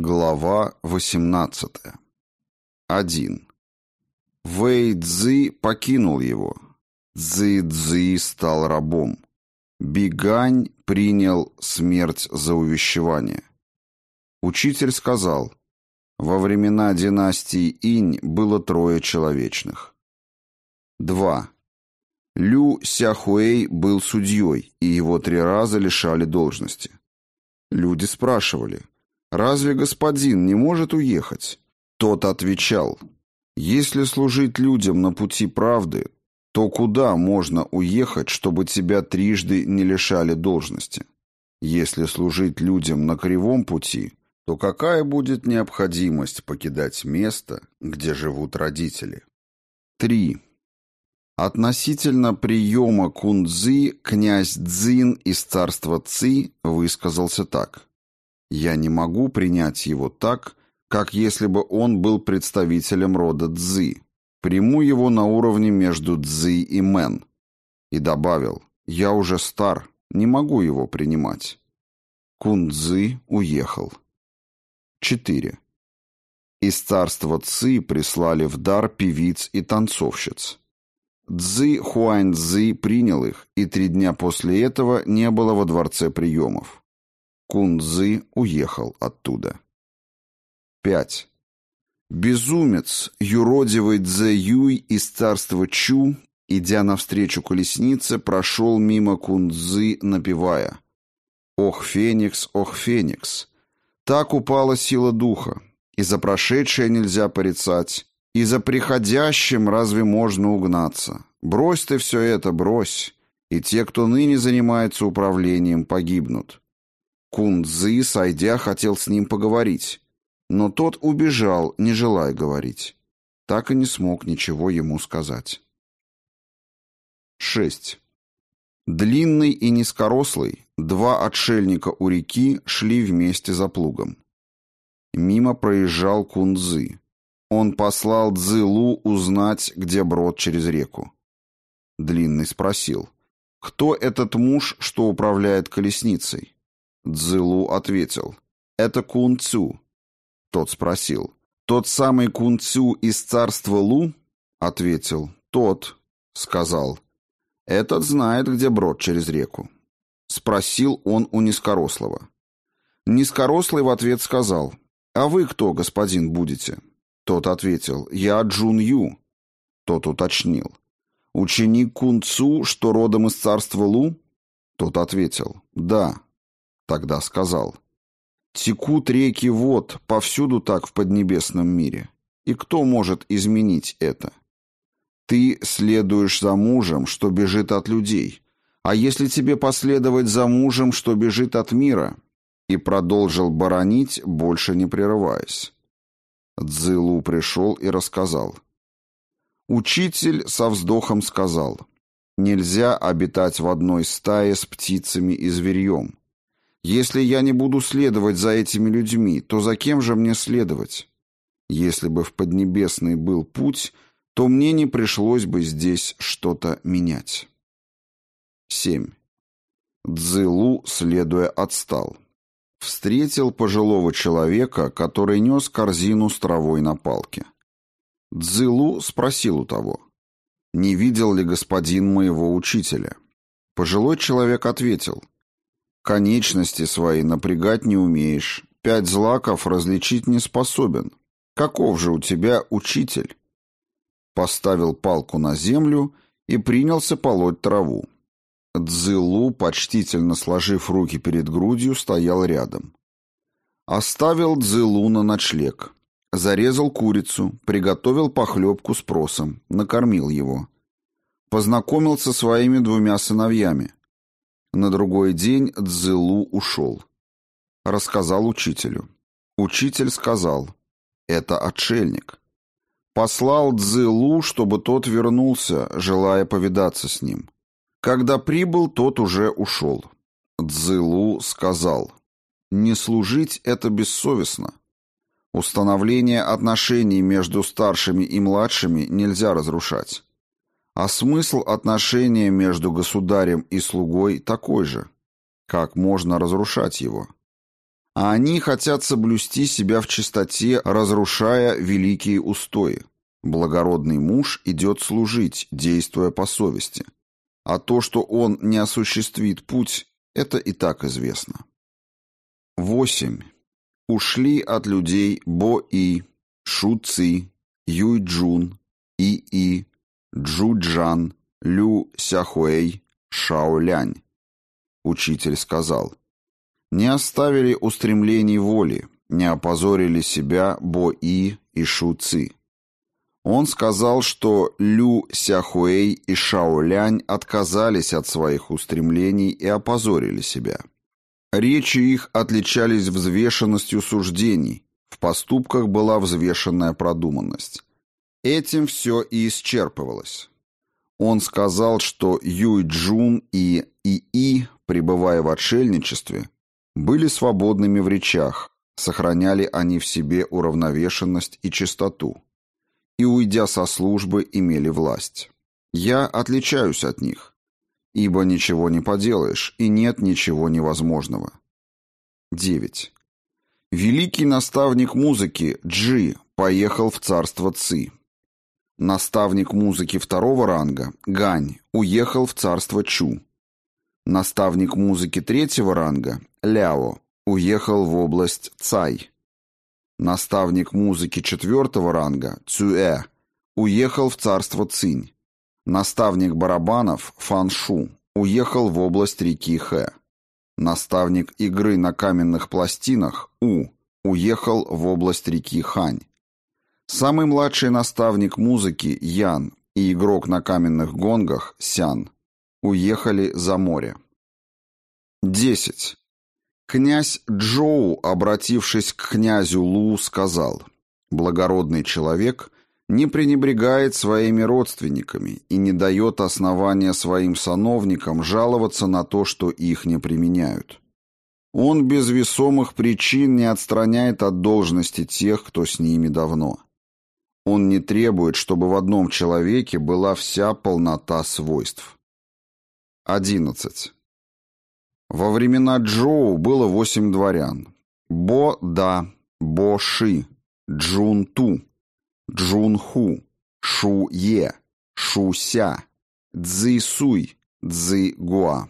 Глава 18. 1. Вэй Цзи покинул его. Цзи Цзи стал рабом. Бигань принял смерть за увещевание. Учитель сказал, во времена династии Инь было трое человечных. 2. Лю Сяхуэй был судьей, и его три раза лишали должности. Люди спрашивали – Разве господин не может уехать? Тот отвечал, если служить людям на пути правды, то куда можно уехать, чтобы тебя трижды не лишали должности? Если служить людям на кривом пути, то какая будет необходимость покидать место, где живут родители? 3. Относительно приема кунцзы князь Цзин из царства Ци высказался так. Я не могу принять его так, как если бы он был представителем рода Цзы. Приму его на уровне между Цзы и Мэн. И добавил, я уже стар, не могу его принимать. Кун Цзы уехал. 4. Из царства Ци прислали в дар певиц и танцовщиц. Цзы Хуань Цзы принял их, и три дня после этого не было во дворце приемов. Кунзы уехал оттуда. 5. Безумец, юродивый Цзэ Юй из царства Чу, идя навстречу колеснице, прошел мимо Кунзы, напевая «Ох, Феникс, ох, Феникс!» Так упала сила духа, и за прошедшее нельзя порицать, и за приходящим разве можно угнаться? Брось ты все это, брось, и те, кто ныне занимается управлением, погибнут. Кунцзы, сойдя, хотел с ним поговорить, но тот убежал, не желая говорить. Так и не смог ничего ему сказать. 6. Длинный и низкорослый, два отшельника у реки шли вместе за плугом. Мимо проезжал Кунцзы. Он послал Цзылу узнать, где брод через реку. Длинный спросил, кто этот муж, что управляет колесницей? Цзылу ответил. «Это Кун Цю». Тот спросил. «Тот самый Кун Цю из царства Лу?» Ответил. «Тот», — сказал. «Этот знает, где брод через реку». Спросил он у низкорослого. Низкорослый в ответ сказал. «А вы кто, господин, будете?» Тот ответил. «Я Джун Ю». Тот уточнил. «Ученик Кун Цу, что родом из царства Лу?» Тот ответил. «Да». Тогда сказал, «Текут реки вод, повсюду так в поднебесном мире. И кто может изменить это? Ты следуешь за мужем, что бежит от людей. А если тебе последовать за мужем, что бежит от мира?» И продолжил баронить, больше не прерываясь. Цзылу пришел и рассказал. Учитель со вздохом сказал, «Нельзя обитать в одной стае с птицами и зверьем. Если я не буду следовать за этими людьми, то за кем же мне следовать? Если бы в Поднебесный был путь, то мне не пришлось бы здесь что-то менять. 7. Цзылу, следуя, отстал. Встретил пожилого человека, который нес корзину с травой на палке. Цзылу спросил у того, «Не видел ли господин моего учителя?» Пожилой человек ответил, Конечности свои напрягать не умеешь, пять злаков различить не способен. Каков же у тебя учитель? Поставил палку на землю и принялся полоть траву. Цзылу, почтительно сложив руки перед грудью, стоял рядом. Оставил Цзылу на ночлег. Зарезал курицу, приготовил похлебку с просом, накормил его. Познакомился со своими двумя сыновьями. На другой день Цзылу ушел. Рассказал учителю. Учитель сказал, это отшельник. Послал Цзылу, чтобы тот вернулся, желая повидаться с ним. Когда прибыл, тот уже ушел. Цзылу сказал, не служить это бессовестно. Установление отношений между старшими и младшими нельзя разрушать. А смысл отношения между государем и слугой такой же. Как можно разрушать его? А они хотят соблюсти себя в чистоте, разрушая великие устои. Благородный муж идет служить, действуя по совести. А то, что он не осуществит путь, это и так известно. 8. Ушли от людей Бо-И, Шу-Ци, Юй-Джун, И-И, Джу-Джан, Лю Сяхуэй, Шао-Лянь. Учитель сказал, «Не оставили устремлений воли, не опозорили себя Бо-И и Шу-Ци. Он сказал, что Лю Сяхуэй и Шаолянь отказались от своих устремлений и опозорили себя. Речи их отличались взвешенностью суждений, в поступках была взвешенная продуманность. Этим все и исчерпывалось. Он сказал, что Юй Джун и ИИ, пребывая в отшельничестве, были свободными в речах, сохраняли они в себе уравновешенность и чистоту и, уйдя со службы, имели власть. Я отличаюсь от них, ибо ничего не поделаешь, и нет ничего невозможного. 9. Великий наставник музыки Джи поехал в царство Ци. Наставник музыки второго ранга Гань уехал в царство Чу. Наставник музыки третьего ранга Ляо уехал в область Цай. Наставник музыки четвертого ранга, Цюэ, уехал в царство Цинь. Наставник барабанов, Фан Шу, уехал в область реки Хэ. Наставник игры на каменных пластинах, У, уехал в область реки Хань. Самый младший наставник музыки, Ян, и игрок на каменных гонгах, Сян, уехали за море. 10. Князь Джоу, обратившись к князю Лу, сказал, «Благородный человек не пренебрегает своими родственниками и не дает основания своим сановникам жаловаться на то, что их не применяют. Он без весомых причин не отстраняет от должности тех, кто с ними давно. Он не требует, чтобы в одном человеке была вся полнота свойств». 11. Во времена Джоу было восемь дворян. Бо-да, Бо-ши, Джун-ту, Джун-ху, Шу-е, Шу-ся, Цзи-суй, Цзи-гуа.